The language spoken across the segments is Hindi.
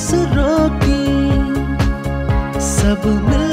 सांस रोकी सब मिल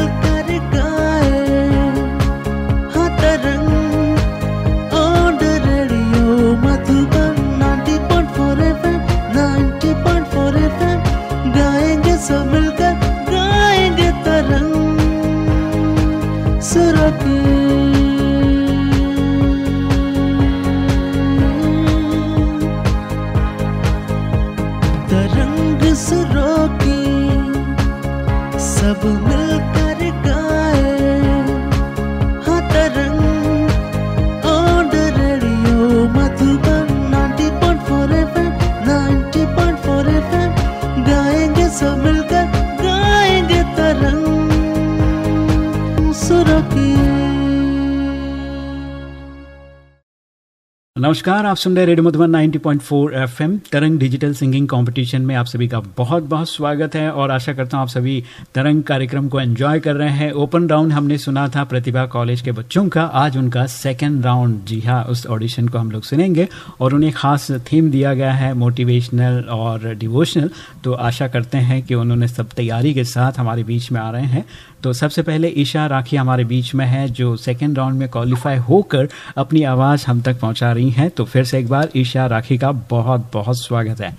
नमस्कार, आप सुन रहे radio Madhuban 90.4 FM, Tarang digital singing competition में आप सभी का बहुत बहुत स्वागत है और आशा करता हूँ आप सभी तरंग कार्यक्रम को एंजॉय कर रहे हैं। ओपन राउंड हमने सुना था प्रतिभा कॉलेज के बच्चों का, आज उनका सेकेंड राउंड जी हाँ उस ऑडिशन को हम लोग सुनेंगे और उन्हें खास थीम दिया गया है मोटिवेशनल और डिवोशनल तो आशा करते हैं कि उन्होंने सब तैयारी के साथ हमारे बीच में आ रहे हैं। तो सबसे पहले ईशा राखी हमारे बीच में है, जो सेकेंड राउंड में क्वालिफाई होकर अपनी आवाज़ हम तक पहुँचा रही हैं तो फिर से एक बार ईशा राखी का बहुत बहुत स्वागत है।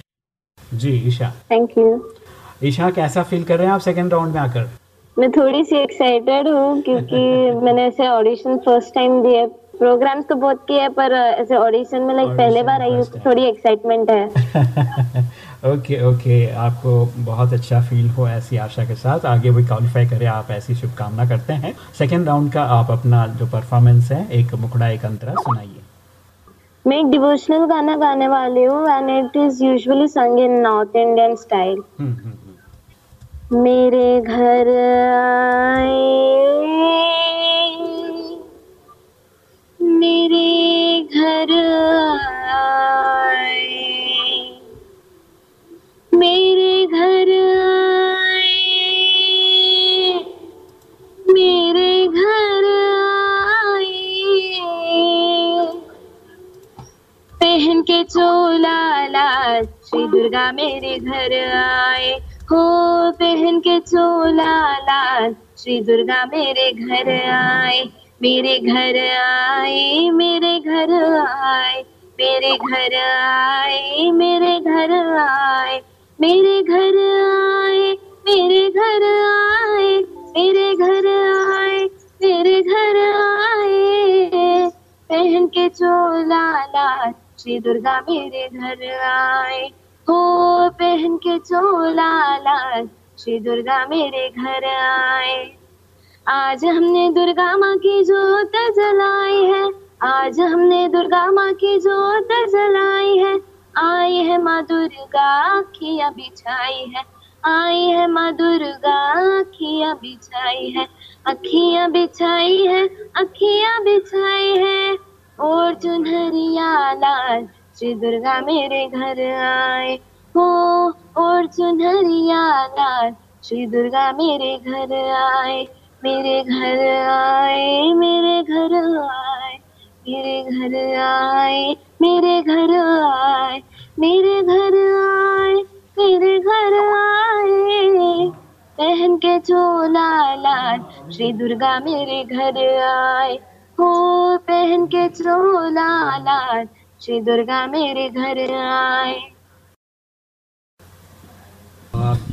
जी ईशा। थैंक यू ईशा कैसा फील कर रहे हैं आप सेकेंड राउंड में आकर? मैं थोड़ी सी एक्साइटेड हूँ क्योंकि मैंने ऐसे ऑडिशन फ़र्स्ट टाइम दिए। प्रोग्राम्स तो बहुत किए हैं, पर ऐसे ऑडिशन में लाइक पहले बार आई हूँ. थोड़ी एक्साइटमेंट है। ओके ओके आपको बहुत अच्छा फील हो ऐसी आशा के साथ। आगे भी क्वालिफाई करें आप ऐसी शुभकामना करते हैं। सेकेंड राउंड का आप अपना जो परफॉर्मेंस है एक मुखड़ा एक अंतरा सुनाइए। मैं एक डिवोशनल गाना गाने वाली हूँ एंड इट इज़ यूजुअली संग इन नॉर्थ इंडियन स्टाइल। मेरे घर आए मेरे घर आए मेरे चोला लाल श्री दुर्गा मेरे घर आए हो पहन के चोला लाल श्री दुर्गा मेरे घर आए मेरे घर आए मेरे घर आए मेरे घर आए मेरे घर आए मेरे घर आए मेरे घर आए मेरे घर आए मेरे घर आए पहन के चोला लाल श्री दुर्गा मेरे घर आए। हो पहन के चोला लाल श्री दुर्गा मेरे घर आए। आज हमने दुर्गा माँ की जोत जलाई है। आज हमने दुर्गा माँ की जोत जलाई है। आई है माँ दुर्गा अखियाँ बिछाई है। आई है माँ दुर्गा अखियाँ बिछाई है। अखियाँ बिछाई है, अखियाँ बिछाई है। और चुनहरिया लाल, श्री दुर्गा मेरे घर आए। हो और चुनहरिया लाल, श्री दुर्गा मेरे घर आए। मेरे घर आए, मेरे घर आए। मेरे घर आए, मेरे घर आए। मेरे घर आए, मेरे घर आए। पहन के चोला लाल, श्री दुर्गा मेरे घर आए। हो पहन के चोला लाल श्री दुर्गा मेरे घर आए।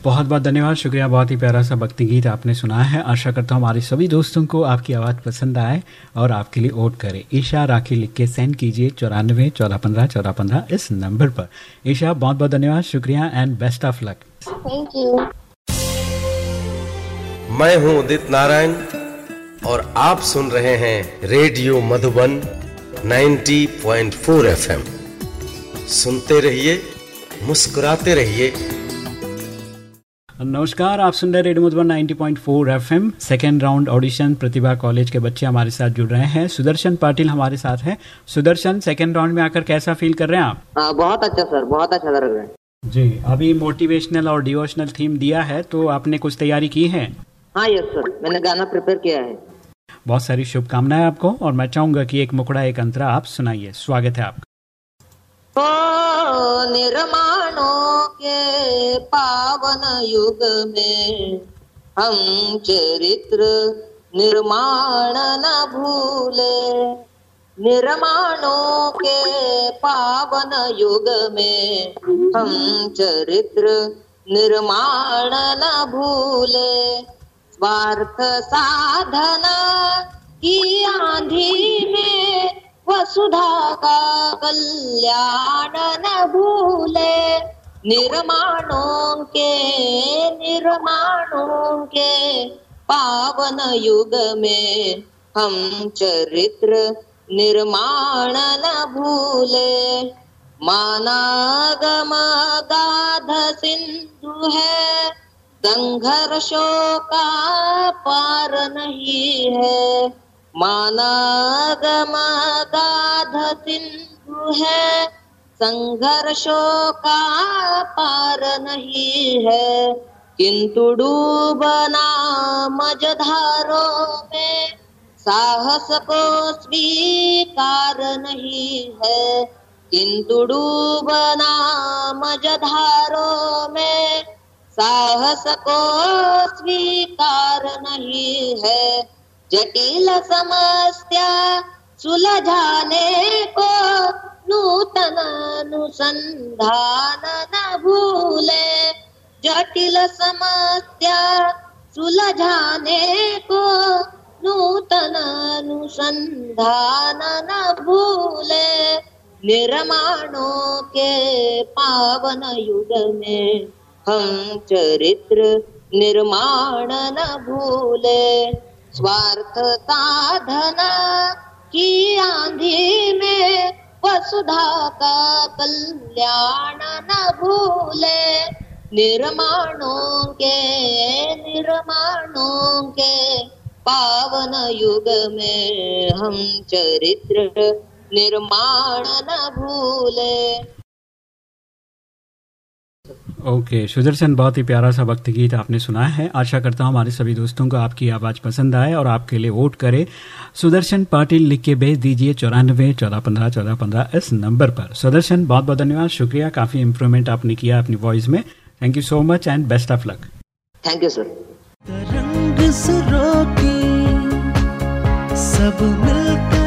बहुत बहुत धन्यवाद शुक्रिया बहुत ही प्यारा सा भक्ति गीत आपने सुनाया है। आशा करता हूँ हमारे सभी दोस्तों को आपकी आवाज़ पसंद आए और आपके लिए वोट करें। ईशा राखी लिख के सेंड कीजिए चौरानवे चौदह पंद्रह चौदह पंद्रह इस नंबर पर। ईशा बहुत बहुत धन्यवाद शुक्रिया and best of luck thank you मैं हूँ उदित नारायण और आप सुन रहे हैं रेडियो मधुबन 90.4 एफएम। सुनते रहिए मुस्कुराते रहिए। नमस्कार आप सुन रहे radio Madhuban 90.4 FM. Second round audition Pratibha college के बच्चे हमारे साथ जुड़ रहे हैं। सुदर्शन पाटिल हमारे साथ हैं। सुदर्शन सेकेंड राउंड में आकर कैसा फील कर रहे हैं आप? हाँ बहुत अच्छा सर बहुत अच्छा लग रहा है। जी अभी मोटिवेशनल और डिवोशनल थीम दिया है तो आपने कुछ तैयारी की है? हाँ यस सर मैंने गाना प्रिपेयर किया है। बहुत सारी शुभकामनाएँ आपको, और मैं चाहूँगा कि एक मुकड़ा एक अंतरा आप सुनाइए। स्वागत है आपका। निर्माणों के पावन युग में हम चरित्र निर्माण न भूले। निर्माणों के पावन युग में हम चरित्र निर्माण न भूले। स्वार्थ साधना की आंधी में वसुधा का कल्याण न भूले। निर्माणों के निर्माणों के पावन युग में हम चरित्र निर्माण न भूले। मानागम गाध सिंधु है संघर्षों का पार नहीं है। मानागम गाध सिंधु है। संघर्षों का पार नहीं है किंतु डूबना मझधारों में साहस को स्वीकार नहीं है। किंतु डूबना मझधारों में साहस को स्वीकार नहीं है जटिल समस्या सुलझाने को नूतन अनुसंधान न भूले जटिल समस्या सुलझाने को नूतन अनुसंधान न भूले निर्माणों के पावन युग में हम चरित्र निर्माण न भूले। स्वार्थ साधना की आंधी में वसुधा का कल्याण न भूले। निर्माणों के निर्माणों के पावन युग में हम चरित्र निर्माण न भूले। ओके okay, सुदर्शन बहुत ही प्यारा सा भक्ति गीत आपने सुना है। आशा करता हूँ हमारे सभी दोस्तों को आपकी आवाज़ पसंद आए और आपके लिए वोट करे। सुदर्शन पाटिल लिख के भेज दीजिए चौरानवे चौदह पंद्रह चौदह पंद्रह इस नंबर पर। सुदर्शन बहुत बहुत धन्यवाद शुक्रिया काफ़ी इम्प्रूवमेंट आपने किया अपनी वॉइस में। Thank you so much and best of luck thank you sir सब मिलकर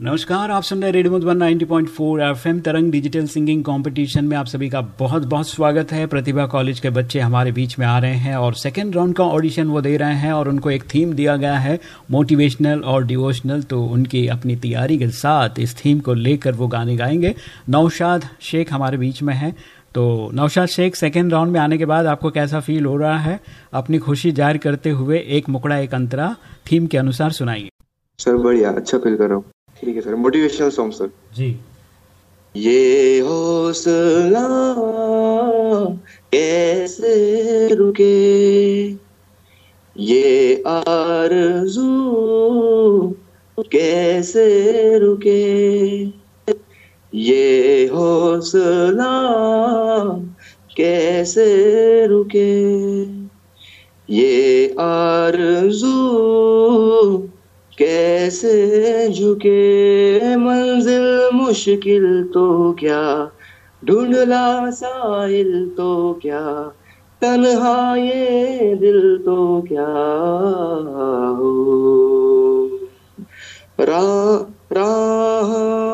नमस्कार, आप सुन रहे radio Madhuban 90.4 FM, Tarang digital singing competition में आप सभी का बहुत बहुत स्वागत है। प्रतिभा कॉलेज के बच्चे हमारे बीच में आ रहे हैं और सेकेंड राउंड का ऑडिशन वो दे रहे हैं और उनको एक थीम दिया गया है मोटिवेशनल और डिवोशनल तो उनकी अपनी तैयारी के साथ इस थीम को लेकर वो गाने गाएँगे। नौशाद शेख हमारे बीच में है। तो नौशाद शेख सेकेंड राउंड में आने के बाद आपको कैसा फील हो रहा है? अपनी खुशी ज़ाहिर करते हुए एक मुकड़ा एक अंतरा थीम के अनुसार सुनाइए। सर बढ़िया अच्छा फील कर रहा हूँ। ठीक है सर। Motivational song sir. जी। ये हौसला कैसे रुके? ये आरज़ू कैसे रुके? ये हौसला कैसे रुके? ये आरज़ू कैसे झुके? मंजिल मुश्किल तो क्या? ढूंढला साहिल तो क्या? तन्हा ये दिल तो क्या? हो राह पे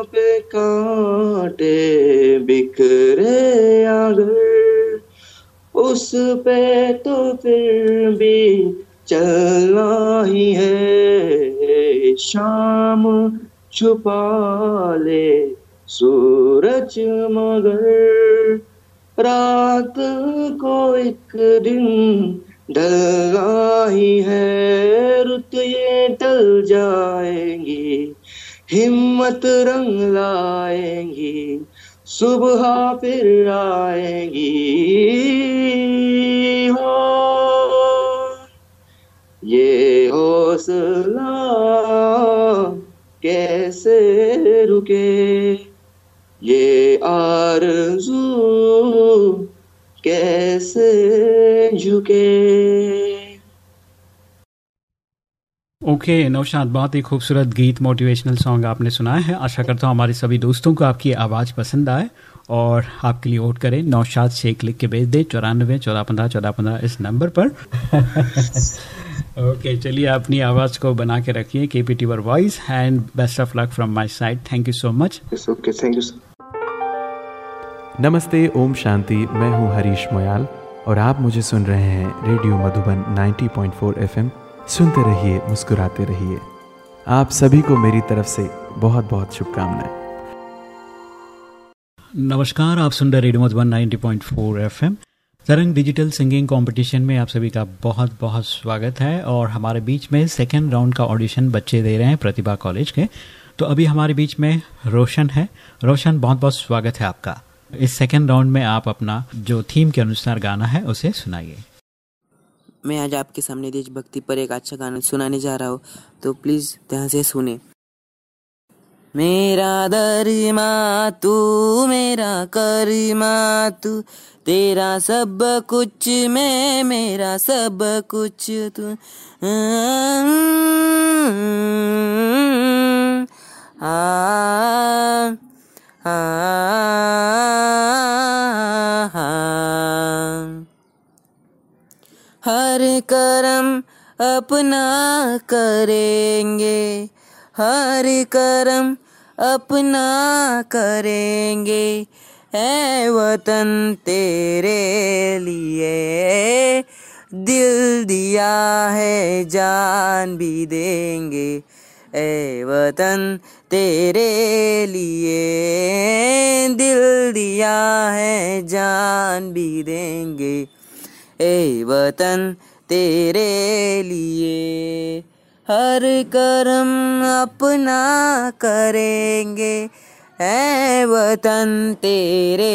कांटे बिखरे अगर उस पे तो फिर भी चलना ही है। शाम छुपा ले सूरज मगर। रात को एक दिन ढलना ही है। रुत ये टल जाएँगी हिम्मत रंग लाएँगी, सुबह फिर आएँगी। हो, ये हौसला कैसे रुके? ये आरज़ू कैसे झुके? ओके okay, नौशाद बहुत ही खूबसूरत गीत मोटिवेशनल सॉन्ग आपने सुनाया है। आशा करता हूँ हमारे सभी दोस्तों को आपकी आवाज़ पसंद आए और आपके लिए वोट करें नौशाद शेख लिख के भेज दे चौरानवे चौदह पंद्रह चौदह पंद्रह इस नंबर पर। ओके okay, चलिए अपनी आवाज़ को बना के रखिए के पी टीवर voice and best of luck from my side thank you so much okay thank you नमस्ते ओम शांति मैं हूँ हरीश मोयाल और आप मुझे सुन रहे हैं रेडियो मधुबन 90.4 एफएम। सुनते रहिए, मुस्कुराते रहिए। आप सभी को मेरी तरफ़ से बहुत बहुत शुभकामनाएँ। नमस्कार, आप सुन रहे radio Madhuban 90.4 FM. Tarang digital singing competition में आप सभी का बहुत बहुत स्वागत है और हमारे बीच में सेकेंड राउंड का ऑडिशन बच्चे दे रहे हैं प्रतिभा कॉलेज के। तो अभी हमारे बीच में रोशन है। रोशन, बहुत बहुत स्वागत है आपका। इस सेकेंड राउंड में आप अपना जो थीम के अनुसार गाना है, उसे सुनाइए। मैं आज आपके सामने देशभक्ति पर एक अच्छा गाना सुनाने जा रहा हूँ तो प्लीज़ ध्यान से सुने मेरा दरिमा तू मेरा करिमा तू तेरा सब कुछ मैं मेरा सब कुछ तू आ, आ, आ, हर करम अपना करेंगे। हर करम अपना करेंगे। है वतन तेरे लिए दिल दिया है, जान भी देंगे। ए वतन तेरे लिए दिल दिया है, जान भी देंगे। ए वतन तेरे लिए हर कर्म अपना करेंगे है वतन तेरे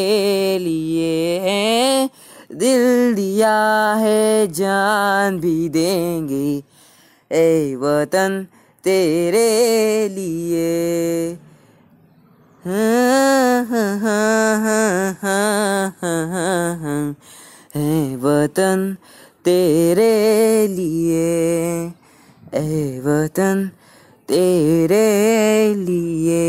लिए दिल दिया है जान भी देंगे ए वतन तेरे लिए हाँ हाँ हाँ हाँ हाँ हाँ हाँ है वतन तेरे लिए। ए वतन तेरे लिए।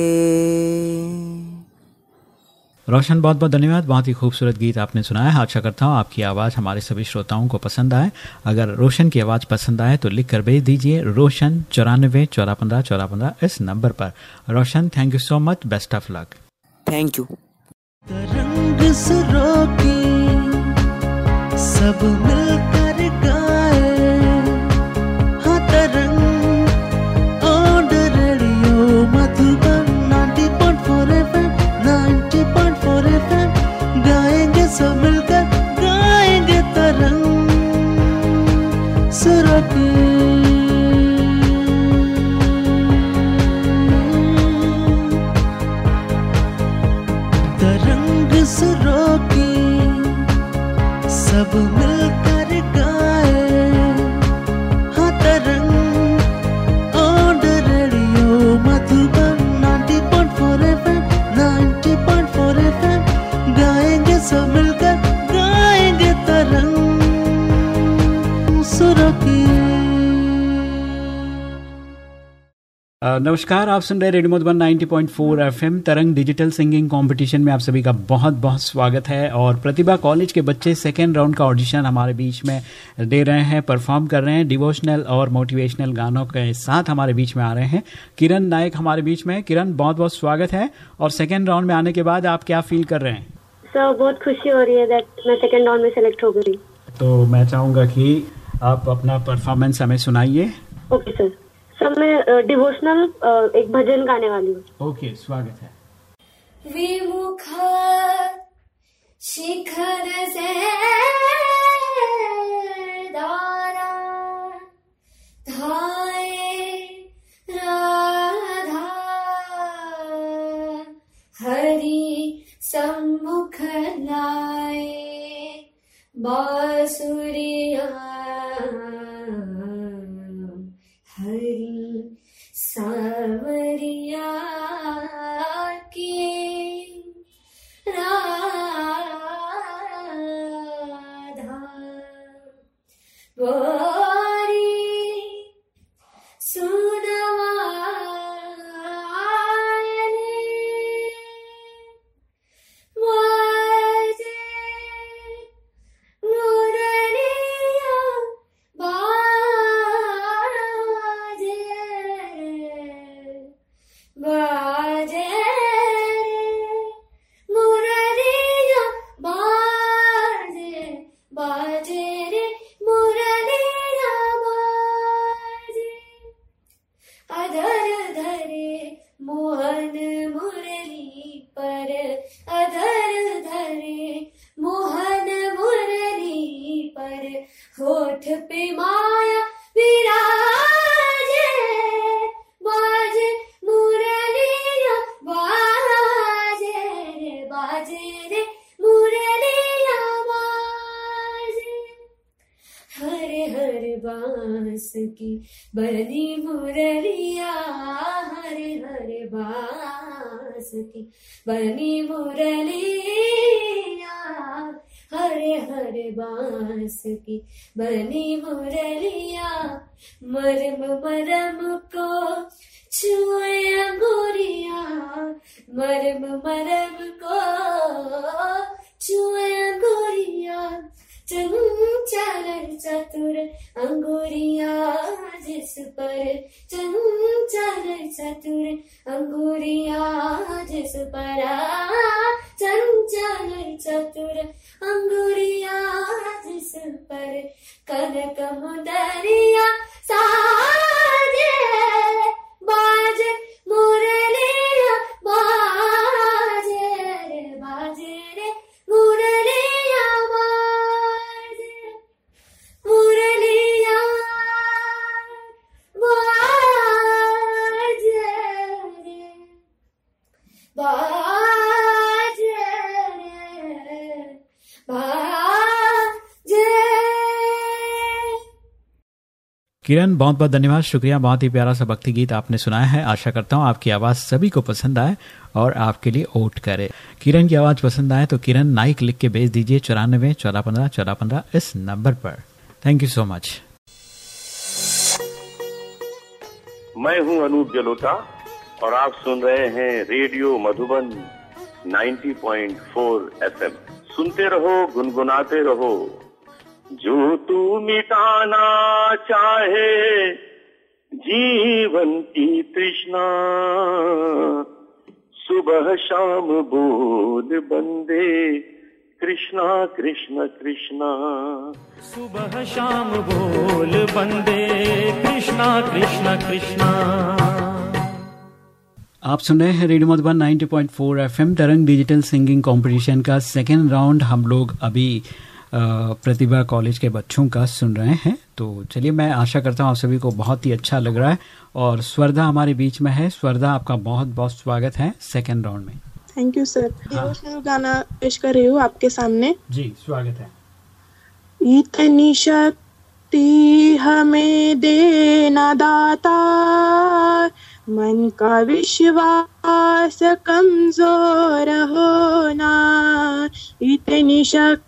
रोशन बहुत बहुत धन्यवाद। बहुत ही खूबसूरत गीत आपने सुनाया। है आशा करता हूँ आपकी आवाज़ हमारे सभी श्रोताओं को पसंद आए। अगर रोशन की आवाज़ पसंद आए तो लिख कर भेज दीजिए रोशन चौरानवे चौरा पंद्रह चौरा पंद्रह इस नंबर पर। Roshan thank you so much best of luck thank you Tarang सुरों की सब मिलकर गाए। हाँ Tarang on radio, Madhuban 90.4 FM 90.4 FM, गाएँगे सब मिलकर, गाएँगे तरंग। सुरों नमस्कार आप सुन रहे radio Madhuban 90.4 FM Tarang digital singing competition में आप सभी का बहुत बहुत स्वागत है और प्रतिभा कॉलेज के बच्चे सेकेंड राउंड का ऑडिशन हमारे बीच में दे रहे हैं परफॉर्म कर रहे हैं डिवोशनल और मोटिवेशनल गानों के साथ हमारे बीच में आ रहे हैं। किरण नायक हमारे बीच में किरण बहुत बहुत स्वागत है और सेकेंड राउंड में आने के बाद आप क्या फील कर रहे हैं? सर बहुत खुशी हो रही है दैट मैं सेकंड राउंड में सेलेक्ट हो गई। तो मैं चाहूँगा कि आप अपना परफॉर्मेंस हमें सुनाइए। ओके सर सर मैं डिवोशनल एक भजन गाने वाली हूँ। ओके स्वागत है। विमुख शिखर से दारा धाये राधा हरि सम्मुख लाए बासुरिया हरि सावरिया के राधा मरम मरम को छुए अंगूरिया चंचल चतुर अंगुरिया जिस पर। चंचल चतुर अंगुरिया जिस पर। चंचल चतुर अंगुरिया जिस पर। कनक मुदरिया किरण, बहुत बहुत धन्यवाद। शुक्रिया, बहुत ही प्यारा सा भक्ति गीत आपने सुनाया है। आशा करता हूँ आपकी आवाज़ सभी को पसंद आए और आपके लिए वोट करे। किरण की आवाज़ पसंद आए तो किरण नाइक लिख के भेज दीजिए चौरानवे, चौदह पंद्रह चौदह पंद्रह इस नंबर पर। थैंक यू सो मच मैं हूँ अनूप जलोटा और आप सुन रहे हैं रेडियो मधुबन 90.4 एफएम। सुनते रहो, गुनगुनाते रहो। जो तू मिटाना चाहे। जीवन की तृष्णा। सुबह शाम बोल बंदे। कृष्णा कृष्ण कृष्णा। सुबह शाम बोल बंदे। कृष्णा कृष्ण कृष्णा। आप सुन रहे हैं radio Madhuban 90.4 FM Tarang digital singing competition का सेकेंड राउंड हम लोग अभी प्रतिभा कॉलेज के बच्चों का सुन रहे हैं। तो चलिए मैं आशा करता हूँ आप सभी को बहुत ही अच्छा लग रहा है और स्वर्धा हमारे बीच में है। स्वर्धा आपका बहुत बहुत स्वागत है सेकेंड राउंड में। थैंक यू सर डिवोशनल गाना पेश कर रही हूँ आपके सामने। जी स्वागत है। इतनी शक्ति हमें देना दाता मन का विश्वास कमज़ोर होना। इतनी शक्ति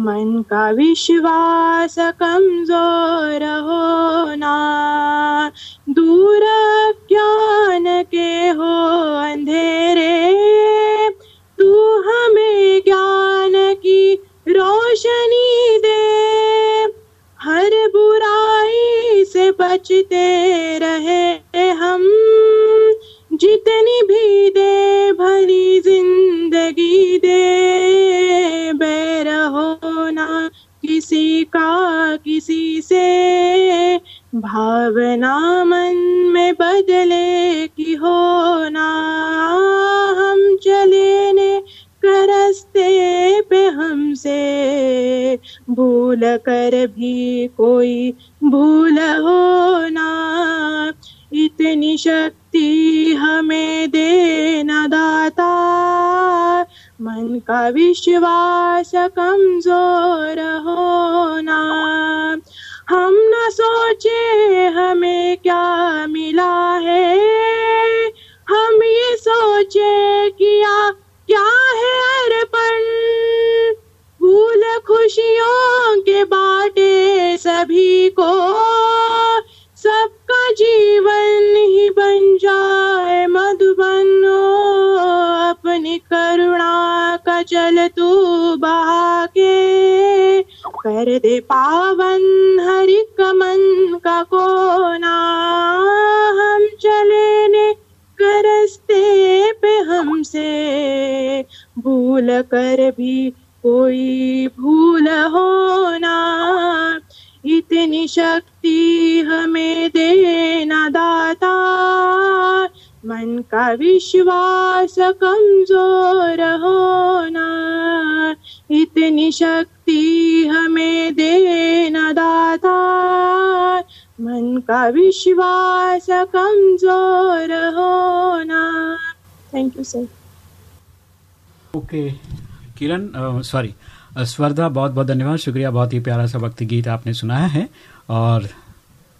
मन का विश्वास कमज़ोर होना, दूर ज्ञान के हो अंधेरे। तू हमें ज्ञान की रोशनी दे, हर बुराई से बचते रहे हम, जितनी भी दे भली होना किसी का, किसी से। भावना मन में बदले की होना हम चले ने करस्ते पे हमसे। भूल कर भी कोई भूल होना इतनी शक्ति हमें देना दाता। मन का विश्वास कमज़ोर तू बहा के कर दे पावन हरि कमन का कोना। हम चले ने करस्ते पे हमसे। भूल कर भी कोई भूल होना। इतनी शक्ति हमें देना दाता। मन का विश्वास कमज़ोर होना, इतनी शक्ति हमें देना दाता। मन का विश्वास कमज़ोर होना। Thank you sir okay Kiran sorry Swardha बहुत बहुत धन्यवाद। शुक्रिया, बहुत ही प्यारा सा भक्ति गीत आपने सुनाया है। और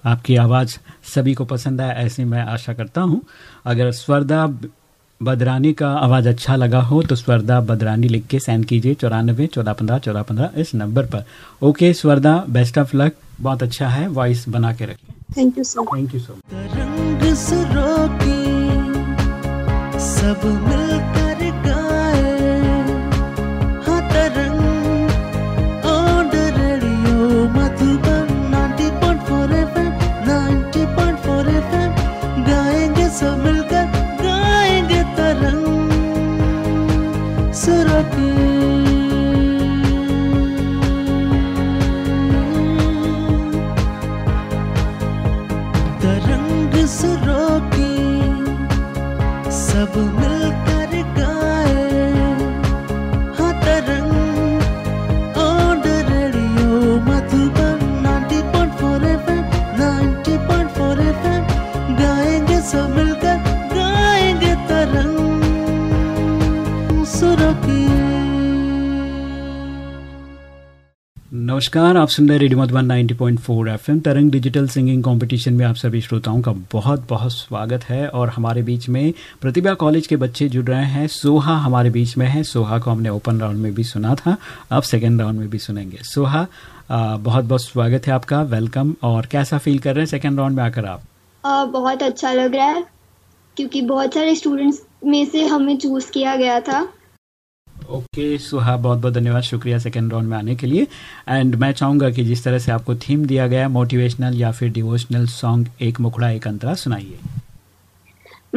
आपकी आवाज़ सभी को पसंद आया ऐसी मैं आशा करता हूँ। अगर स्वर्धा बदरानी का आवाज़ अच्छा लगा हो तो स्वर्धा बदरानी लिख के सेंड कीजिए चौरानबे चौदह पंद्रह चौदह पंद्रह इस नंबर पर। Okay Swardha best of luck बहुत अच्छा है वॉइस बना के रखिए। Thank you so thank you so much रंग सुरों की सब नमस्कार आप सुन रहे radio Madhuban 90.4 FM Tarang digital singing competition में आप सभी श्रोताओं का बहुत बहुत स्वागत है और हमारे बीच में प्रतिभा कॉलेज के बच्चे जुड़ रहे हैं सोहा हमारे बीच में है। सोहा को हमने ओपन राउंड में भी सुना था अब सेकेंड राउंड में भी सुनेंगे। सोहा आ, बहुत बहुत स्वागत है आपका वेलकम और कैसा फील कर रहे हैं सेकेंड राउंड में आकर आप? आ, बहुत अच्छा लग रहा है क्योंकि बहुत सारे स्टूडेंट्स में से हमें चूज़ किया गया था। ओके, सुहा, बहुत बहुत धन्यवाद शुक्रिया सेकेंड राउंड में आने के लिए। एंड मैं चाहूँगा कि जिस तरह से आपको थीम दिया गया मोटिवेशनल या फिर डिवोशनल सॉन्ग एक मुखड़ा, एक अंतरा सुनाइए।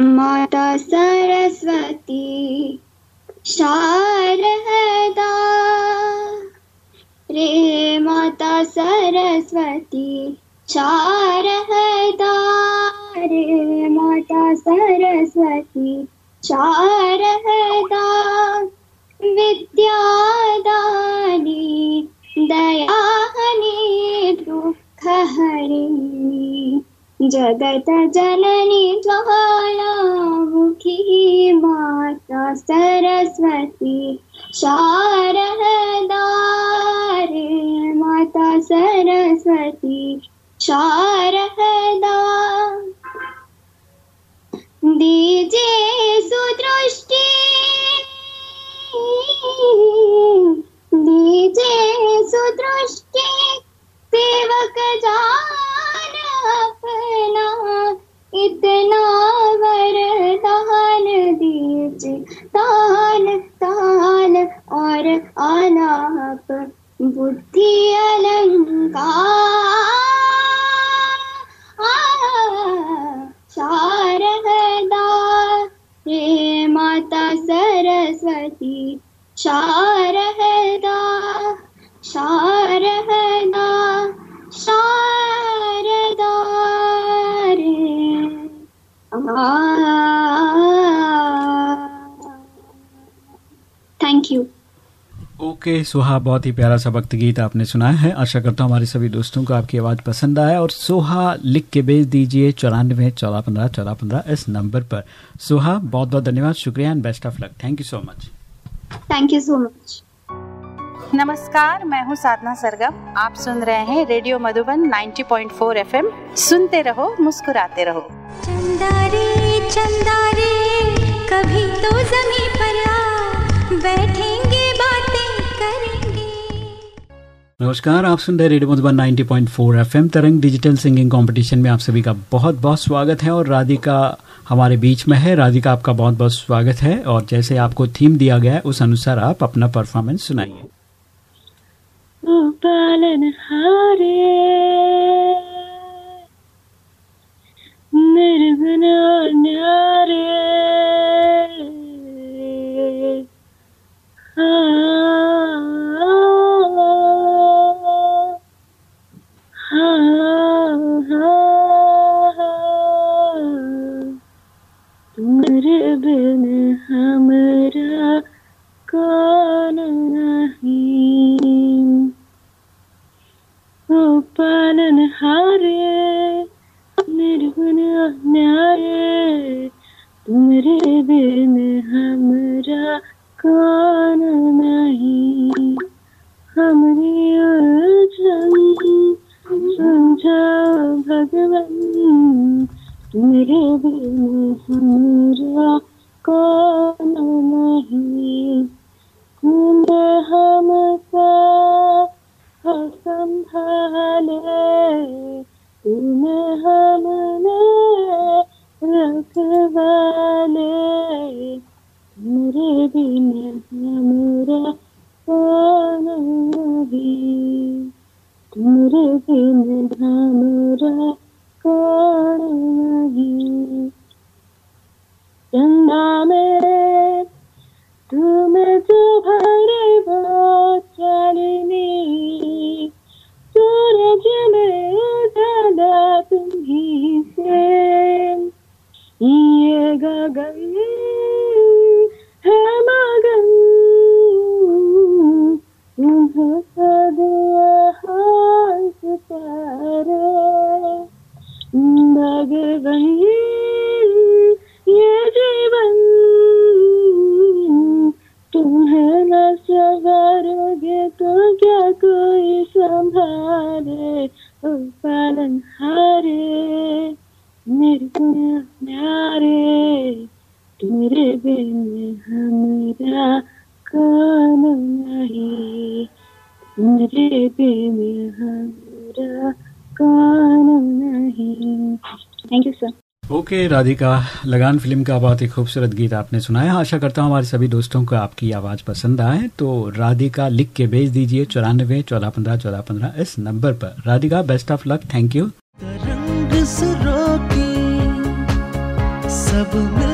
माता सरस्वती शारदा रे माता सरस्वती शारदा रे माता सरस्वती शारदा विद्यादानी दयाहनी दुःखहरिणी जगत जननी ज्वालामुखी माता सरस्वती शारदा रे माता सरस्वती शारदा। दीजिए जे सुदृष्टि सेवक जान अपना। इतना वरदान दीजे तान तान और आनाप बुद्धि अलंकार, शारदा हे माता सरस्वती, शारदा। शारदा शारदा रे थैंक यू ओके सोहा बहुत ही प्यारा सा भक्त गीत आपने सुनाया है। आशा करता हूँ हमारे सभी दोस्तों को आपकी आवाज़ पसंद आया। और सोहा लिख के भेज दीजिए चौरानवे चौदह पंद्रह चौदह पंद्रह इस नंबर पर। सोहा बहुत बहुत धन्यवाद शुक्रिया and best of luck thank you so much thank you so much नमस्कार मैं हूँ साधना सरगम। आप सुन रहे हैं रेडियो मधुबन 90.4 एफएम। सुनते रहो मुस्कुराते रहो। चंदा रे चंदा रे कभी तो जमी पर आ। बैठेंगे बातें करेंगे। नमस्कार आप सुन रहे radio Madhuban 90.4 FM Tarang digital singing competition में आप सभी का बहुत बहुत स्वागत है और राधिका हमारे बीच में है। राधिका आपका बहुत बहुत स्वागत है और जैसे आपको थीम दिया गया है उस अनुसार आप अपना परफॉर्मेंस सुनाइए। पालन हारे। निर्गुण न्यारे। तुम्हारे पालन हारे, निर्गुण न्यारे तुम्हारे बिन हमरा कौन नहीं? हमरी उलझन समझाओ भगवान, तुम्हारे बिन हमरा कौन नहीं? तुम हमका संभाले तुम हमने रखवाले। तुम्हारे बिन हमरा कौन नहीं तुम्हारे बिन हमरा कौन नहीं चंदा मेरे तुम ओके राधिका लगान फ़िल्म का बहुत ही खूबसूरत गीत आपने सुनाया आशा करता हूँ हमारे सभी दोस्तों को आपकी आवाज़ पसंद आए। तो राधिका लिख के भेज दीजिए चौरानबे चौदह पंद्रह चौदह पंद्रह इस नंबर पर। Radhika best of luck thank you की सब मिलकर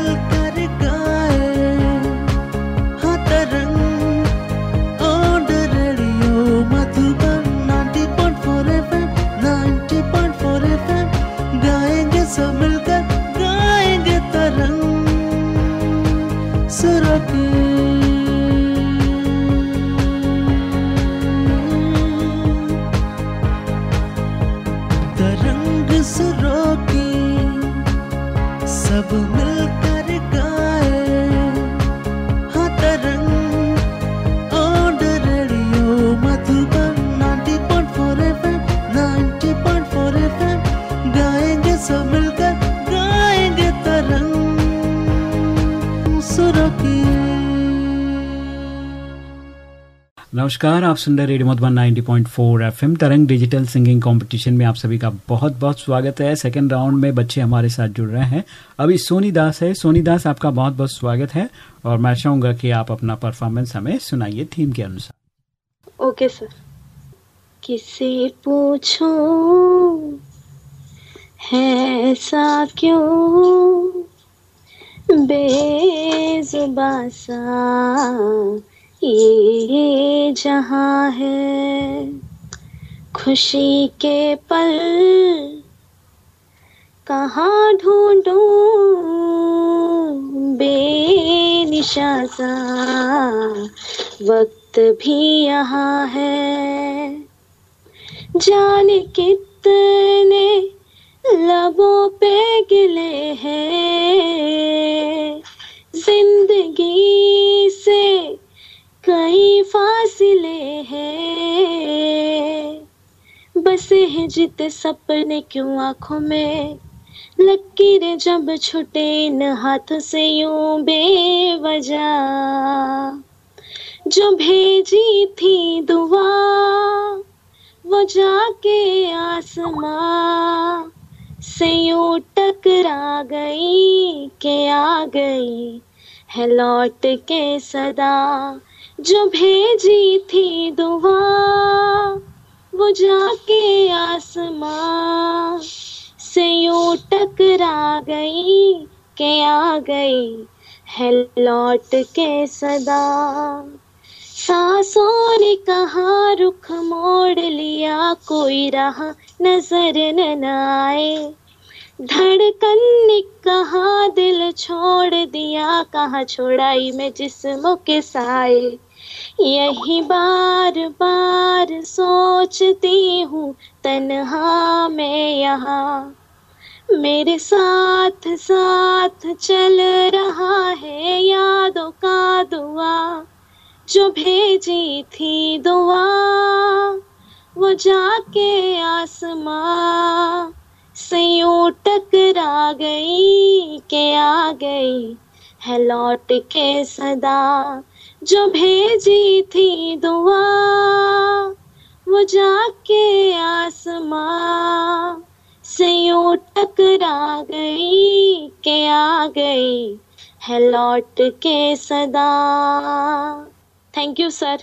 नमस्कार, आप सुन रहे radio Madhuban 90.4 FM, Tarang digital singing competition में आप सभी का बहुत बहुत स्वागत है। सेकंड राउंड में बच्चे हमारे साथ जुड़ रहे हैं। अभी सोनी दास है। सोनी दास, आपका बहुत बहुत स्वागत है और मैं चाहूँगा कि आप अपना परफॉर्मेंस हमें सुनाइए थीम के अनुसार। ओके सर किसे पूछो? है ऐसा क्यों? बेजुबा सा ये जहाँ है, खुशी के पल। कहाँ ढूंढूं बेनिशा सा वक्त भी यहाँ है। जाने कितने लबों पे गिले हैं। ज़िंदगी से कई फासिले हैं। बसे हैं जित सपने क्यों आँखों में? लकीरें जब छुटे इन हाथ से यूँ बेवजह। जो भेजी थी दुआ वो जाके आसमां से यूँ टकरा गई के आ गई। है लौट के सदा जो भेजी थी दुआ, वो जाके आसमां से यूँ टकरा गई के आ गई है लौट के सदा। सांसों ने कहा, रुख मोड़ लिया, कोई राह नज़र न आए धड़कन ने कहा, दिल छोड़ दिया, कहा छोड़ाई मैं जिस्मों के साए। यही बार बार सोचती हूँ, तन्हा मैं यहाँ। मेरे साथ साथ चल रहा है यादों का दुआ, जो भेजी थी दुआ। वो जाके आसमां से यूँ टकरा गई, के आ गई है लौट के सदा। जो भेजी थी दुआ, वो जाके आसमां से यूँ टकरा गई के आ गई, है लौट के सदा। Thank you sir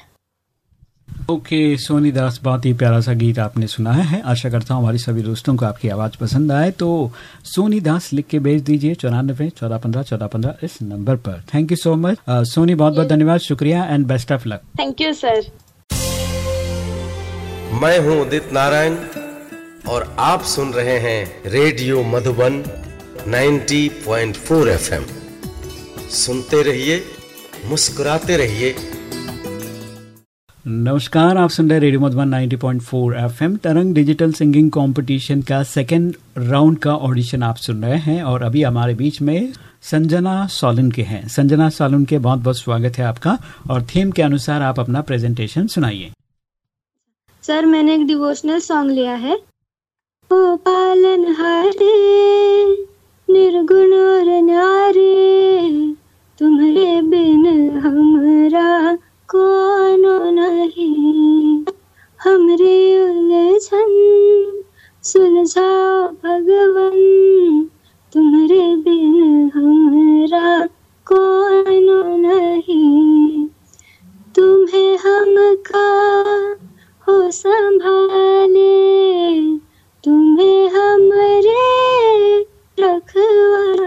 okay Soni Das बहुत ही प्यारा सा गीत आपने सुनाया है आशा करता हूँ हमारी सभी दोस्तों को आपकी आवाज़ पसंद आए। तो सोनी दास लिख के भेज दीजिए चौरानबे चौदह पंद्रह चौदह पंद्रह इस नंबर पर। Thank you so much Soni बहुत बहुत धन्यवाद शुक्रिया and best of luck thank you sir मैं हूँ उदित नारायण और आप सुन रहे हैं रेडियो मधुबन 90.4 एफएम। सुनते रहिए मुस्कुराते रहिए। नमस्कार, आप सुन रहे radio Madhuban 90.4 FM. Tarang digital singing competition का सेकेंड राउंड का ऑडिशन आप सुन रहे हैं और अभी हमारे बीच में संजना सोलन के हैं। संजना सोलन के बहुत बहुत स्वागत है आपका और थीम के अनुसार आप अपना प्रेजेंटेशन सुनाइए। सर, मैंने एक डिवोशनल सॉन्ग लिया है। ओ पालन हारे, निर्गुण और नारे, तुम्हारे बिन हमरा कोनो नहीं, हमरे उलझन, सुलझाओ भगवन, तुम्हारे बिन हमरा कोनो नहीं। तुम्हें हमका हो संभाले, तुम्हें हमरे रखवाले।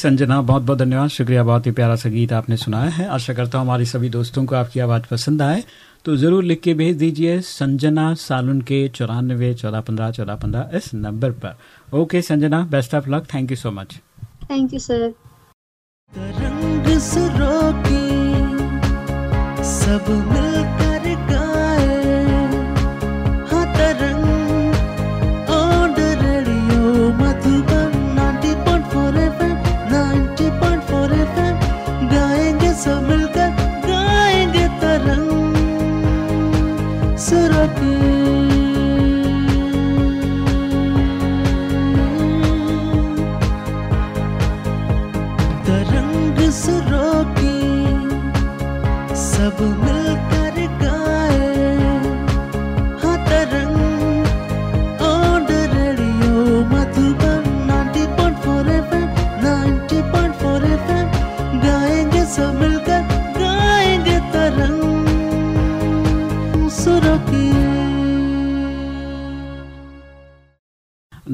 संजना बहुत बहुत धन्यवाद। शुक्रिया बहुत ही प्यारा सा गीत आपने सुनाया है। आशा करता हूँ हमारे सभी दोस्तों को आपकी आवाज़ पसंद आए। तो ज़रूर लिख के भेज दीजिए संजना सालुन के चौरानवे चौदह पंद्रह चौदह पंद्रह इस नंबर पर। Okay Sanjana best of luck thank you so much thank you sir रंग सब मिलकर तरंग सुरों की सब मिलकर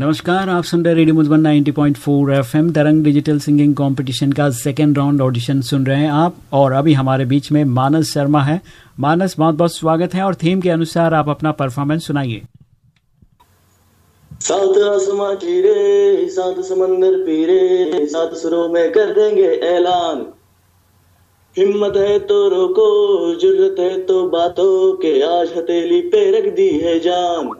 नमस्कार, आप सुन रहे radio Madhuban 90.4 FM, Tarang digital singing competition का सेकेंड राउंड ऑडिशन सुन रहे हैं आप, और अभी हमारे बीच में मानस शर्मा है। मानस, बहुत बहुत स्वागत है, और थीम के अनुसार आप अपना परफॉर्मेंस सुनाइए। सात आसमां चीरे सात समंदर पीरे, सात सुरों में कर देंगे ऐलान। हिम्मत है तो रोको, जुर्रत है तो बातों के, आज हथेली पे रख दी है जान।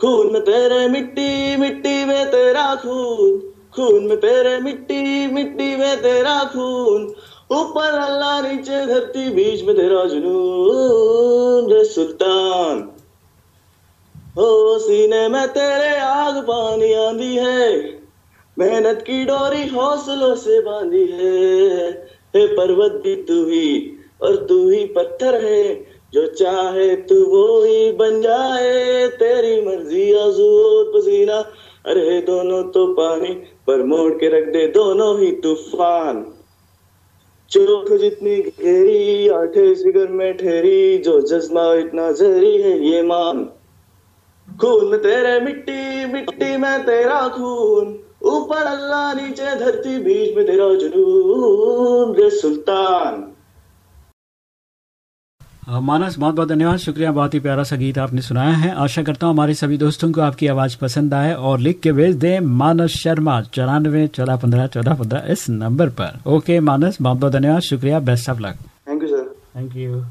खून में तेरे मिट्टी मिट्टी में तेरा खून। खून में तेरे मिट्टी मिट्टी में तेरा खून। ऊपर अल्लाह, नीचे धरती, बीच में तेरा जुनून। रे सुल्तान। हो सीने में तेरे आग पानी आंधी है। मेहनत की डोरी हौसलों से बांधी है। हे पर्वत भी तू ही और तू ही पत्थर है। जो चाहे तू वो ही बन जाए, तेरी मर्ज़ी आजू और पसीना। अरे, दोनों तो पानी पर मोड़ के रख दे, दोनों ही तूफ़ान। चोख जितनी घेरी आठे सिगर में ठहरी जो जज्बा इतना जहरी है, ये मान। खून तेरे मिट्टी मिट्टी में तेरा खून। ऊपर अल्लाह, नीचे धरती, बीच में तेरा जुनून। रे सुल्तान। मानस बहुत बहुत धन्यवाद। शुक्रिया बहुत ही प्यारा सा गीत आपने सुनाया है। आशा करता हूँ हमारे सभी दोस्तों को आपकी आवाज़ पसंद आए और लिख के भेज दें मानस शर्मा चौरानवे चौदह पंद्रह चौदह पंद्रह इस नंबर पर। ओके मानस बहुत बहुत धन्यवाद। शुक्रिया best of luck. Thank you sir thank you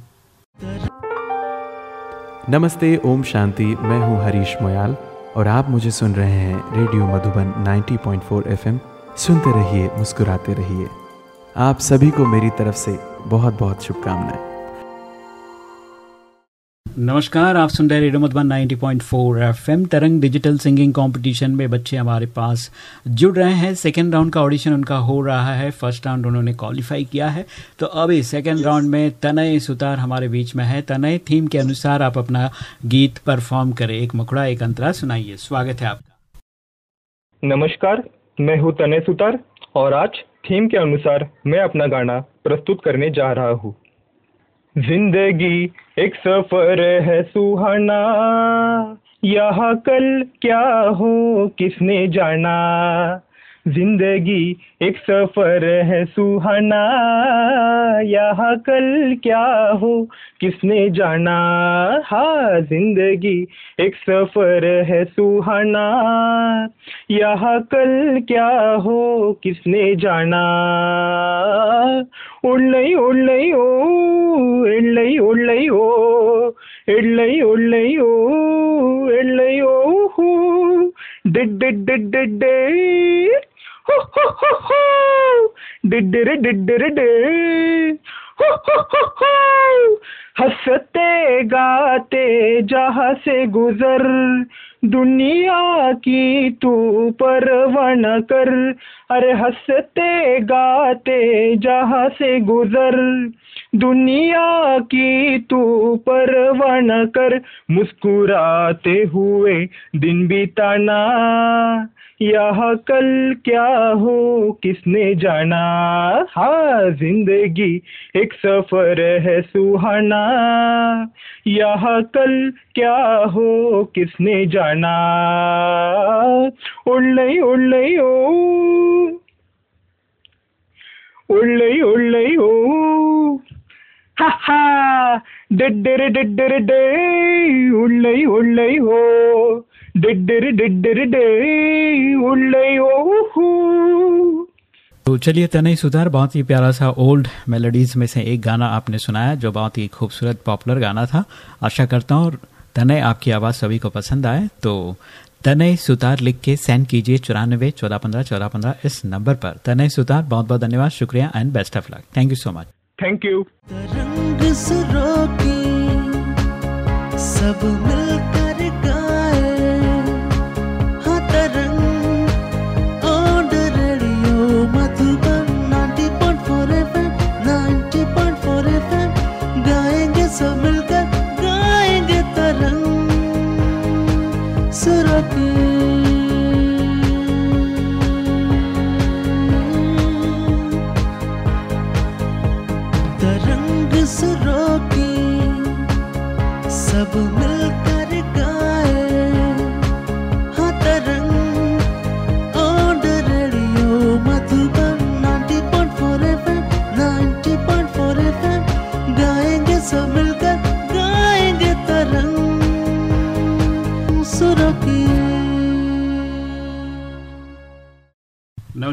नमस्ते ओम शांति। मैं हूँ हरीश मोयाल और आप मुझे सुन रहे हैं रेडियो मधुबन 90.4 एफएम। सुनते रहिए मुस्कुराते रहिए। आप सभी को मेरी तरफ़ से बहुत बहुत शुभकामनाएँ। नमस्कार, आप सुन रहे radio Madhuban 90.4 FM. Tarang digital singing competition में बच्चे हमारे पास जुड़ रहे हैं। सेकेंड राउंड का ऑडिशन उनका हो रहा है। फ़र्स्ट राउंड उन्होंने क्वालिफाई किया है। तो अभी सेकेंड राउंड में तनय सुतार हमारे बीच में है। तनय, थीम के अनुसार आप अपना गीत परफॉर्म करें। एक मुखड़ा, एक अंतरा सुनाइए। स्वागत है आपका। नमस्कार, मैं हूँ तनय सुतार और आज थीम के अनुसार मैं अपना गाना प्रस्तुत करने जा रहा हूँ। ज़िंदगी एक सफ़र है सुहाना। यहाँ कल क्या हो किसने जाना? ज़िंदगी एक सफ़र है सुहाना। यहाँ कल क्या हो, किसने जाना? हाँ ज़िंदगी एक सफ़र है सुहाना। यहाँ कल क्या हो, किसने जाना? उड़लई उड़लई ओ एड़लई उड़लई ओ एड़लई उड़लई ओ एड़लई ओ हू डिड डिड डिड डिड डे हो हो हो हो डिडरे डिडरे डे हो हो हो हँसते गाते जहाँ से गुजर। दुनिया की तू परवान कर अरे हँसते गाते जहाँ से गुजर। दुनिया की तू परवान कर, मुस्कुराते हुए दिन बिताना। यह कल क्या हो, किसने जाना? हाँ ज़िंदगी एक सफ़र है सुहाना। यहाँ कल क्या हो, किसने जाना? उड़लई उड़लई ओ। उड़लई उड़लई ओ हा हा हो तो चलिए तनय सुधार बहुत ही प्यारा सा ओल्ड मेलोडीज में से एक गाना आपने सुनाया जो बहुत ही खूबसूरत पॉपुलर गाना था आशा करता हूँ तनय आपकी आवाज़ सभी को पसंद आए तो तनय सुतार लिख के सेंड कीजिए चौरानवे चौदह पंद्रह चौदह पंद्रह इस नंबर पर तनय सुतार बहुत बहुत धन्यवाद शुक्रिया and best of luck thank you so much thank you रंग सुरों के सब मिलकर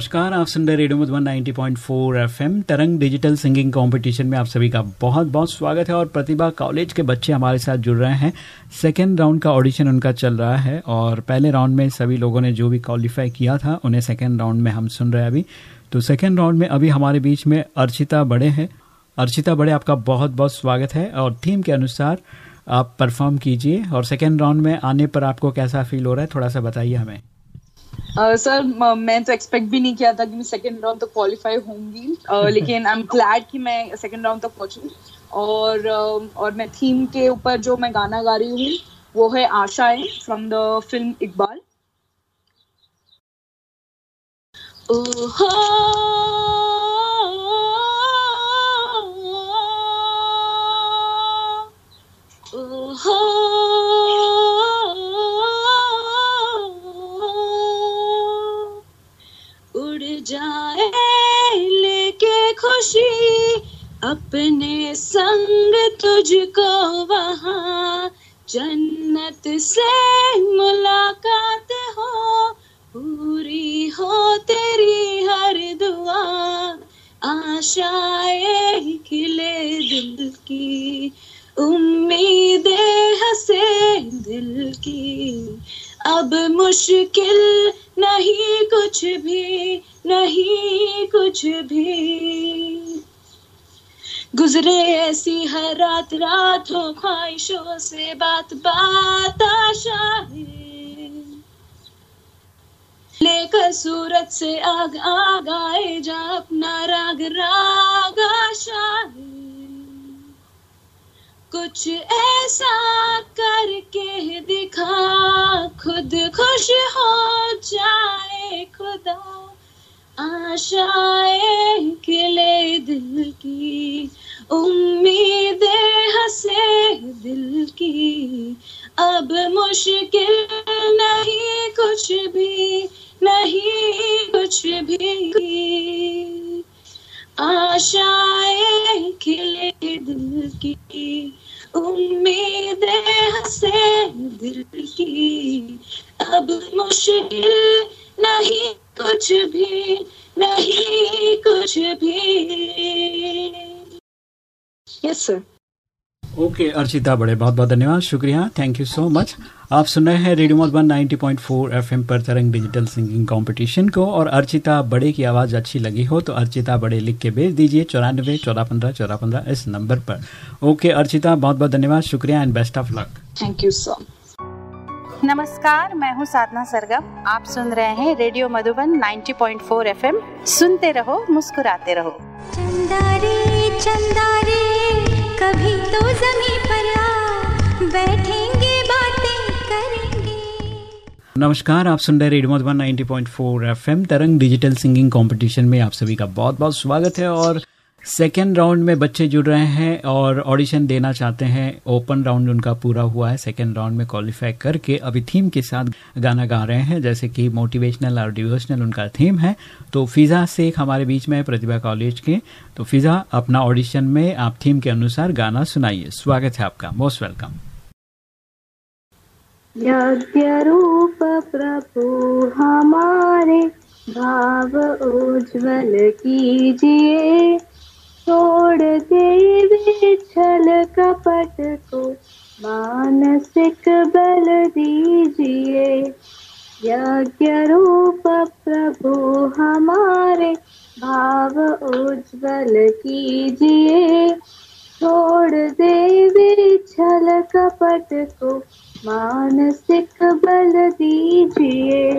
नमस्कार, आप सुन रहे radio Madhuban 90.4 FM, Tarang digital singing competition में आप सभी का बहुत बहुत स्वागत है और प्रतिभा कॉलेज के बच्चे हमारे साथ जुड़ रहे हैं। सेकेंड राउंड का ऑडिशन उनका चल रहा है और पहले राउंड में सभी लोगों ने जो भी क्वालिफाई किया था, उन्हें सेकेंड राउंड में हम सुन रहे हैं अभी। तो सेकेंड राउंड में अभी हमारे बीच में अर्चिता बड़े हैं। अर्चिता बड़े, आपका बहुत बहुत स्वागत है और थीम के अनुसार आप परफॉर्म कीजिए और सेकेंड राउंड में आने पर आपको कैसा फील हो रहा है, थोड़ा सा बताइए हमें। सर मैं तो एक्सपेक्ट भी नहीं किया था कि मैं सेकेंड राउंड तक क्वालिफाई होंगी लेकिन आई एम ग्लैड कि मैं सेकेंड राउंड तक पहुँची. और uh, और मैं थीम के ऊपर जो मैं गाना गा रही हूँ वो है आशाएँ फ्रॉम द फ़िल्म इकबाल ओहो ओहो जाए, लेके खुशी, अपने संग तुझको वहाँ, जन्नत से मुलाकात हो, पूरी हो तेरी हर दुआ, आशाएँ खिले दिल की, उम्मीदें हंसे दिल की, अब मुश्किल नहीं कुछ भी, नहीं कुछ भी। गुजरे ऐसी हर रात रात हो ख्वाहिशों से बात बात आशाएँ। लेकर सूरत से आग आग आए जा अपना राग राग आशाएँ। कुछ ऐसा करके दिखा, खुद खुश हो जाए खुदा। आशाएँ खिले दिल की, उम्मीदें हंसे दिल की। अब मुश्किल नहीं कुछ भी, नहीं कुछ भी। आशाएँ खिले दिल की उम्मीदें हंसे दिल की। अब मुश्किल नहीं कुछ भी नहीं कुछ भी। यस सर ओके अर्चिता बड़े बहुत बहुत धन्यवाद शुक्रिया थैंक यू सो मच आप सुन रहे हैं रेडियो मधुबन 90.4 एफएम पर तरंग डिजिटल सिंगिंग कंपटीशन को और अर्चिता बड़े की आवाज़ अच्छी लगी हो तो अर्चिता बड़े लिख के भेज दीजिए चौरानवे चौदह पंद्रह चौदह पंद्रह इस नंबर पर। ओके अर्चिता बहुत बहुत धन्यवाद शुक्रिया and best of luck thank you sir नमस्कार मैं हूँ साधना सरगम। आप सुन रहे हैं रेडियो मधुबन 90.4 एफएम। सुनते रहो मुस्कुराते रहो। चंदा रे चंदा रे कभी तो जमी पर आ करेंगे नमस्कार, आप सुन रहे radio Madhuban 90.4 FM, Tarang digital singing competition में आप सभी का बहुत बहुत स्वागत है और सेकेंड राउंड में बच्चे जुड़ रहे हैं और ऑडिशन देना चाहते हैं। ओपन राउंड उनका पूरा हुआ है, सेकेंड राउंड में क्वालिफाई करके अभी थीम के साथ गाना गा रहे हैं, जैसे कि मोटिवेशनल और डिवोशनल उनका थीम है। तो फिज़ा शेख हमारे बीच में है, प्रतिभा कॉलेज के। तो फिज़ा, अपना ऑडिशन में आप थीम के अनुसार गाना सुनाइए। स्वागत है आपका, मोस्ट वेलकम। यज्ञ रूप प्रभु हमारे भाव उज्जवल कीजिए। छोड़ दे छल कपट को, मानसिक बल दीजिए। यज्ञ रूप प्रभु हमारे भाव उज्जवल कीजिए। छोड़ दे छल कपट को मानसिक बल दीजिए,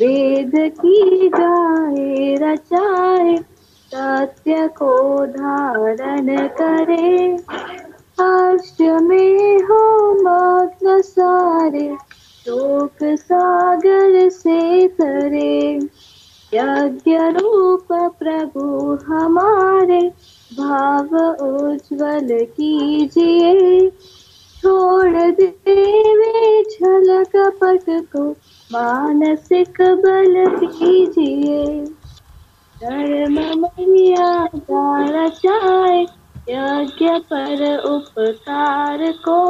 वेद की गाए रचाए, सत्य को धारण करे। हर्ष में हो मग्न सारे शोक सागर से तरे यज्ञ रूप प्रभु हमारे, भाव उज्जवल कीजिए। छोड़ देवे छल कपट को मानसिक बल दीजिए। धर्म मर्यादा रचाए यज्ञ पर उपकार को।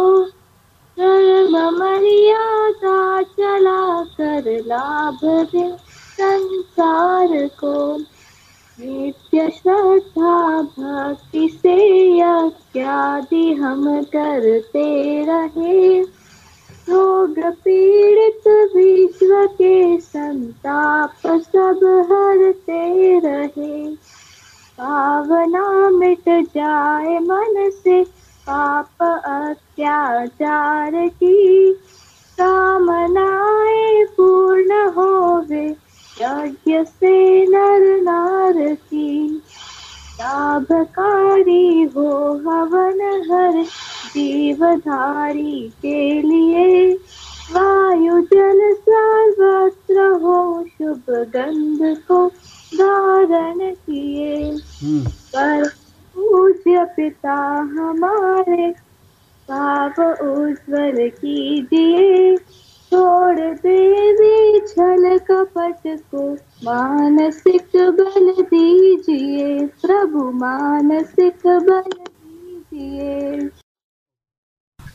धर्म मर्यादा चला कर लाभ दे संसार को। नित्य श्रद्धा भक्ति से यज्ञादि हम करते रहे। रोग पीड़ित विश्व के संताप सब हरते रहे। भावना मिट जाए मन से, पाप अत्याचार की कामनाएँ पूर्ण होवे। यज्ञ से नर नार की लाभकारी हो हवन हर जीवधारी के लिए वायु जल सर्वत्र हो शुभ गंध को धारण किए। पर पूज्य पिता हमारे पाप उज्जवल कीजिए। छोड़ देवी छल कपट को। मानसिक बल दीजिए प्रभु मानसिक बल दीजिए।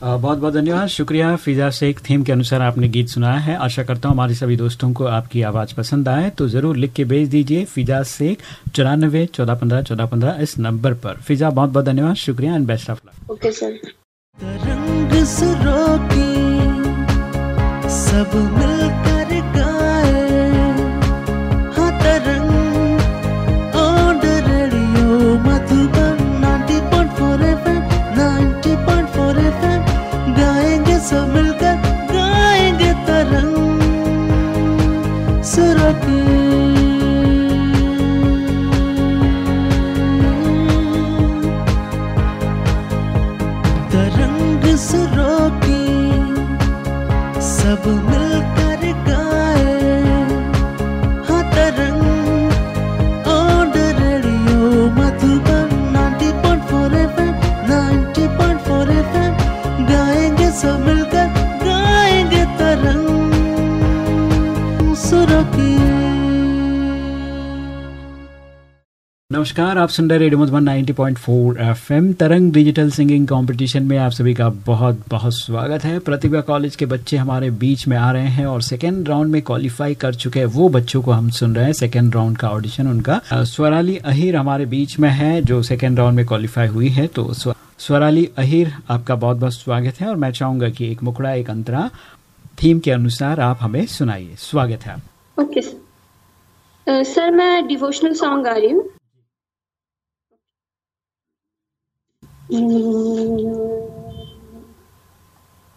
बहुत बहुत धन्यवाद। शुक्रिया फिजा शेख थीम के अनुसार आपने गीत सुनाया है। आशा करता हूँ हमारे सभी दोस्तों को आपकी आवाज़ पसंद आए तो ज़रूर लिख के भेज दीजिए। फिजा शेख चौरानबे चौदह पंद्रह चौदह पंद्रह इस नंबर पर। फिजा बहुत बहुत धन्यवाद। शुक्रिया and best of luck okay sir Tarang सुन रहे radio Madhuban 90.4 FM. Tarang digital singing competition में आप सभी का बहुत बहुत स्वागत है। प्रतिभा कॉलेज के बच्चे हमारे बीच में आ रहे हैं और सेकेंड राउंड में क्वालिफाई कर चुके हैं वो बच्चों को हम सुन रहे हैं। सेकेंड राउंड का ऑडिशन उनका। स्वराली अहिर हमारे बीच में है जो सेकेंड राउंड में क्वालिफाई हुई है। तो स्वराली अहिर, आपका बहुत बहुत स्वागत है और मैं चाहूँगा कि एक मुखड़ा, एक अंतरा थीम के अनुसार आप हमें सुनाइए। स्वागत है आप ओके सर मैं डिवोशनल सॉन्ग गा रही हूँ।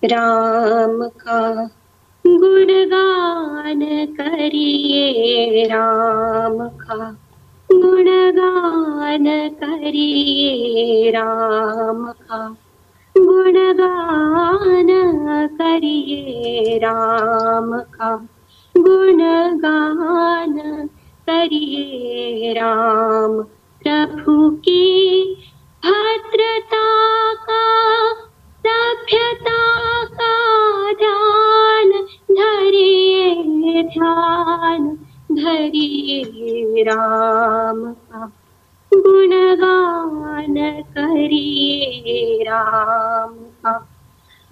राम का गुणगान करिए राम का गुणगान करिए राम का गुणगान करिए राम का गुणगान करिए राम प्रभु की भद्रता का सभ्यता का ध्यान धरिए ध्यान धरिए राम। गुणगान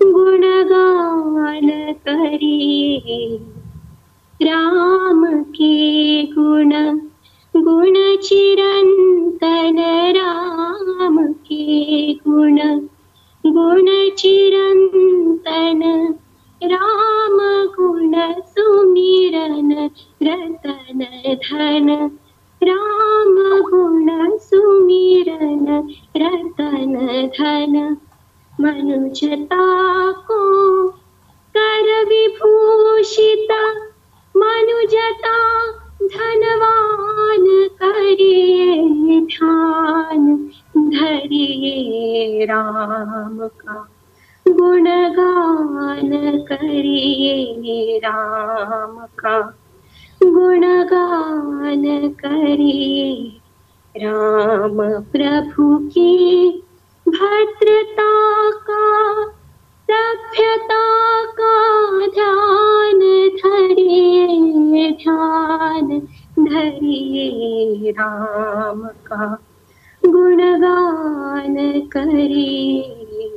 गुणगान राम के गुण गुण चिरंतन राम के गुण। गुण चिरंतन राम गुण सुमिरन रतन धन राम गुण सुमिरन रतन धन मनुजता को कर विभूषिता मनुजता धनवान करिए ध्यान, धरिए राम का। गुणगान करिए राम का। गुणगान करिए राम प्रभु की भद्रता का। सभ्यता का ध्यान धरिए ध्यान धरिए राम का गुणगान करिए।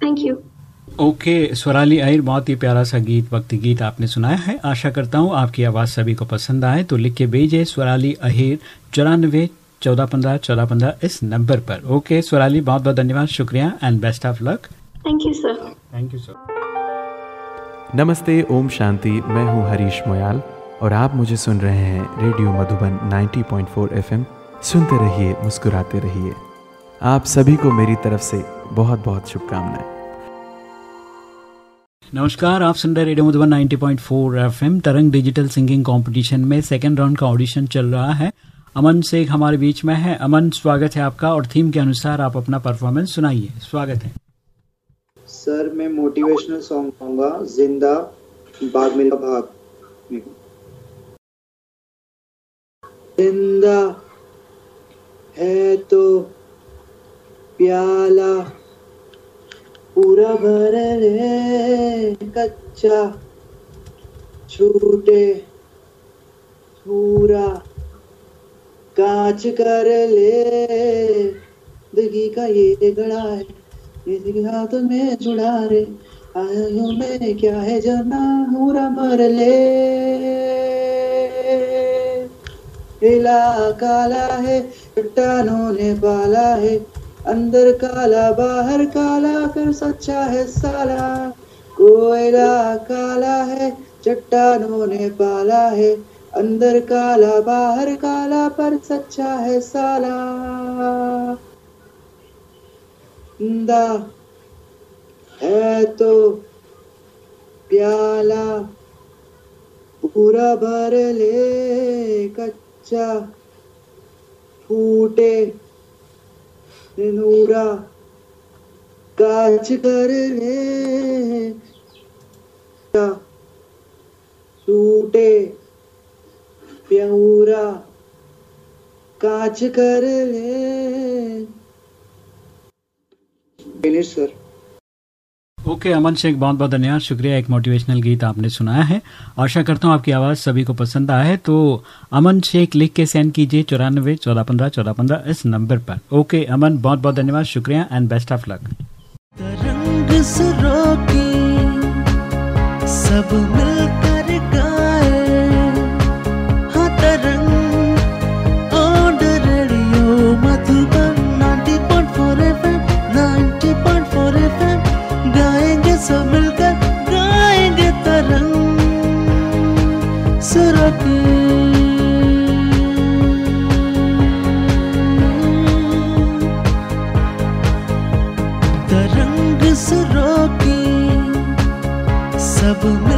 Thank you okay okay, Swarali Ahir बहुत ही प्यारा सा गीत भक्ति गीत आपने सुनाया है। आशा करता हूँ आपकी आवाज़ सभी को पसंद आए तो लिख के भेजे स्वराली अहिर चौरानवे चौदह पंद्रह चौदह पंद्रह इस नंबर पर। ओके स्वराली बहुत बहुत धन्यवाद शुक्रिया and best of luck thank you sir thank you sir नमस्ते ओम शांति मैं हूँ हरीश मोयाल और आप मुझे सुन रहे हैं रेडियो मधुबन 90.4 एफएम। सुनते रहिए मुस्कुराते रहिए। आप सभी को मेरी तरफ़ से बहुत बहुत शुभकामनाएँ। नमस्कार आप सुन रहे radio Madhuban 90.4 FM. Tarang digital singing competition में सेकंड राउंड का ऑडिशन चल रहा है। अमन शेख हमारे बीच में है। अमन, स्वागत है आपका और थीम के अनुसार आप अपना परफॉर्मेंस सुनाइए। स्वागत है। सर, मैं मोटिवेशनल सॉन्ग गाऊँगा, ज़िंदा बाग मेरा भाग ज़िंदा है तो प्याला, पूरा भर ले, कच्चा, छूटे, पूरा। कांच कर ले। ज़िंदगी का ये गड़ा है ये हाथ में जुड़ा रे आयो में क्या है जना पूरा मर ले। हिला काला है, चट्टानों ने पाला है। अंदर काला, बाहर काला, कर सच्चा है साला। कोयला काला है, चट्टानों ने पाला है। अंदर काला, बाहर काला, पर सच्चा है साला। है तो प्याला, पूरा भर ले, कच्चा फूटे, नूरा काच कर ले टूटे। प्यूरा काच कर ले। ओके अमन शेख बहुत बहुत धन्यवाद। शुक्रिया एक मोटिवेशनल गीत आपने सुनाया है। आशा करता हूँ आपकी आवाज़ सभी को पसंद आया है। तो अमन शेख लिख के सेंड कीजिए चौरानवे चौदह पंद्रह चौदह पंद्रह इस नंबर पर। ओके okay, अमन बहुत बहुत धन्यवाद। शुक्रिया एंड बेस्ट ऑफ़ लक तरंग सुरों की सब मिलकर सब मिलकर गाएँगे तरंग सुरों तरंग सुरों की सब में